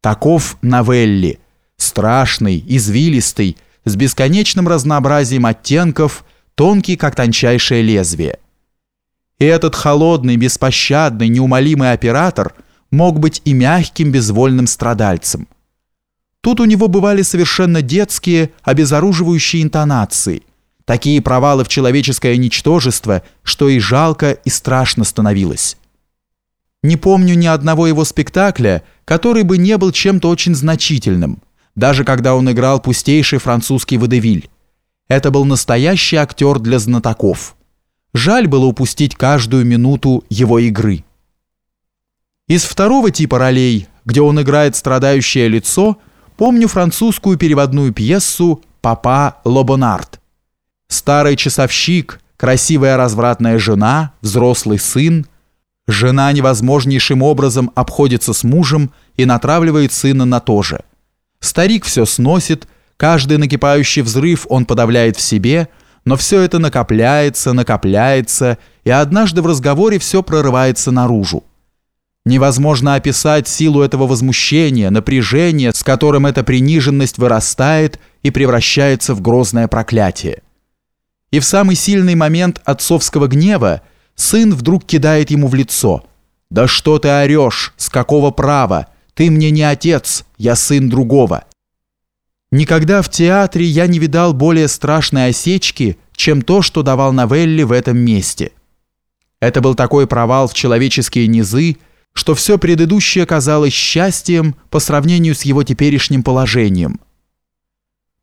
Таков Новелли, страшный, извилистый, с бесконечным разнообразием оттенков, тонкий, как тончайшее лезвие. И этот холодный, беспощадный, неумолимый оператор мог быть и мягким, безвольным страдальцем. Тут у него бывали совершенно детские, обезоруживающие интонации, такие провалы в человеческое ничтожество, что и жалко, и страшно становилось. Не помню ни одного его спектакля, который бы не был чем-то очень значительным, даже когда он играл пустейший французский водевиль. Это был настоящий актер для знатоков. Жаль было упустить каждую минуту его игры. Из второго типа ролей, где он играет страдающее лицо, помню французскую переводную пьесу «Папа Лобонард». Старый часовщик, красивая развратная жена, взрослый сын – Жена невозможнейшим образом обходится с мужем и натравливает сына на то же. Старик все сносит, каждый накипающий взрыв он подавляет в себе, но все это накопляется, накопляется, и однажды в разговоре все прорывается наружу. Невозможно описать силу этого возмущения, напряжения, с которым эта приниженность вырастает и превращается в грозное проклятие. И в самый сильный момент отцовского гнева Сын вдруг кидает ему в лицо. «Да что ты орешь? С какого права? Ты мне не отец, я сын другого». Никогда в театре я не видал более страшной осечки, чем то, что давал Новелли в этом месте. Это был такой провал в человеческие низы, что все предыдущее казалось счастьем по сравнению с его теперешним положением.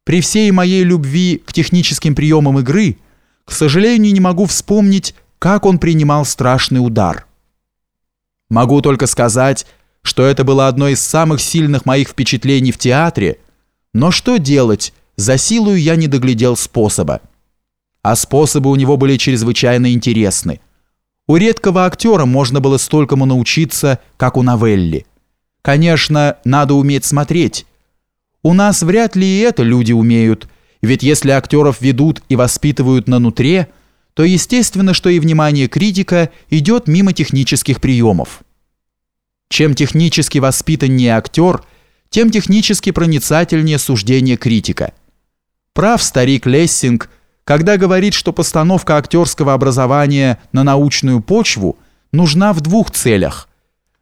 При всей моей любви к техническим приемам игры, к сожалению, не могу вспомнить, как он принимал страшный удар. Могу только сказать, что это было одно из самых сильных моих впечатлений в театре, но что делать, за силою я не доглядел способа. А способы у него были чрезвычайно интересны. У редкого актера можно было столькому научиться, как у Новелли. Конечно, надо уметь смотреть. У нас вряд ли и это люди умеют, ведь если актеров ведут и воспитывают на нутре – то естественно, что и внимание критика идет мимо технических приемов. Чем технически воспитаннее актер, тем технически проницательнее суждение критика. Прав старик Лессинг, когда говорит, что постановка актерского образования на научную почву нужна в двух целях.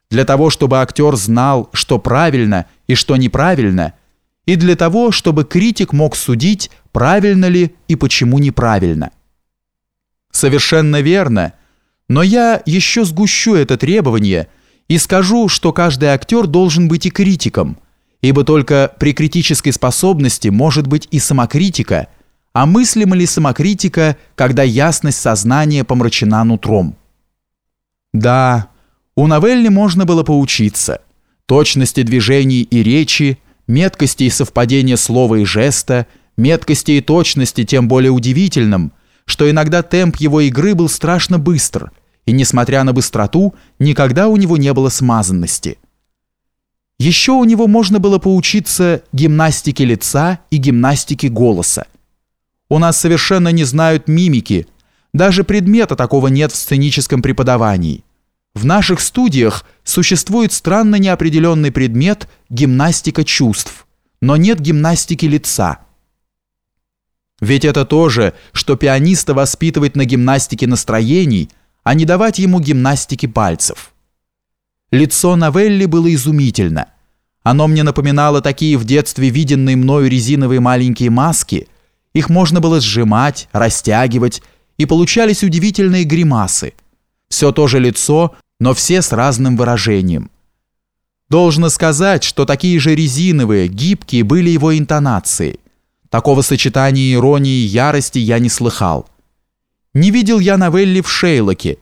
Для того, чтобы актер знал, что правильно и что неправильно, и для того, чтобы критик мог судить, правильно ли и почему неправильно. Совершенно верно. Но я еще сгущу это требование и скажу, что каждый актер должен быть и критиком, ибо только при критической способности может быть и самокритика, а мыслима ли самокритика, когда ясность сознания помрачена нутром? Да, у Новелли можно было поучиться. Точности движений и речи, меткости и совпадения слова и жеста, меткости и точности тем более удивительным – что иногда темп его игры был страшно быстр, и, несмотря на быстроту, никогда у него не было смазанности. Еще у него можно было поучиться гимнастике лица и гимнастике голоса. У нас совершенно не знают мимики, даже предмета такого нет в сценическом преподавании. В наших студиях существует странно неопределенный предмет гимнастика чувств, но нет гимнастики лица – ведь это то же, что пианиста воспитывать на гимнастике настроений, а не давать ему гимнастики пальцев. Лицо Новелли было изумительно. Оно мне напоминало такие в детстве виденные мною резиновые маленькие маски. Их можно было сжимать, растягивать, и получались удивительные гримасы. Все то же лицо, но все с разным выражением. Должно сказать, что такие же резиновые, гибкие были его интонации – Такого сочетания иронии и ярости я не слыхал. Не видел я Новелли в Шейлоке,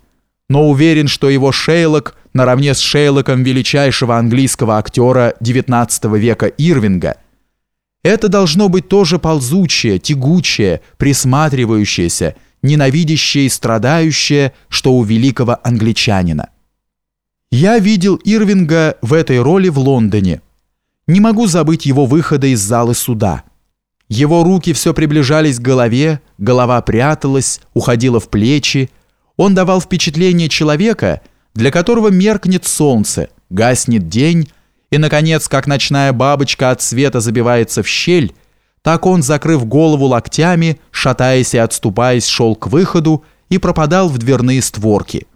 но уверен, что его Шейлок наравне с Шейлоком величайшего английского актера XIX века Ирвинга это должно быть тоже ползучее, тягучее, присматривающееся, ненавидящее и страдающее, что у великого англичанина. Я видел Ирвинга в этой роли в Лондоне. Не могу забыть его выхода из залы суда. Его руки все приближались к голове, голова пряталась, уходила в плечи. Он давал впечатление человека, для которого меркнет солнце, гаснет день, И, наконец, как ночная бабочка от света забивается в щель, так он, закрыв голову локтями, шатаясь и отступаясь, шел к выходу и пропадал в дверные створки –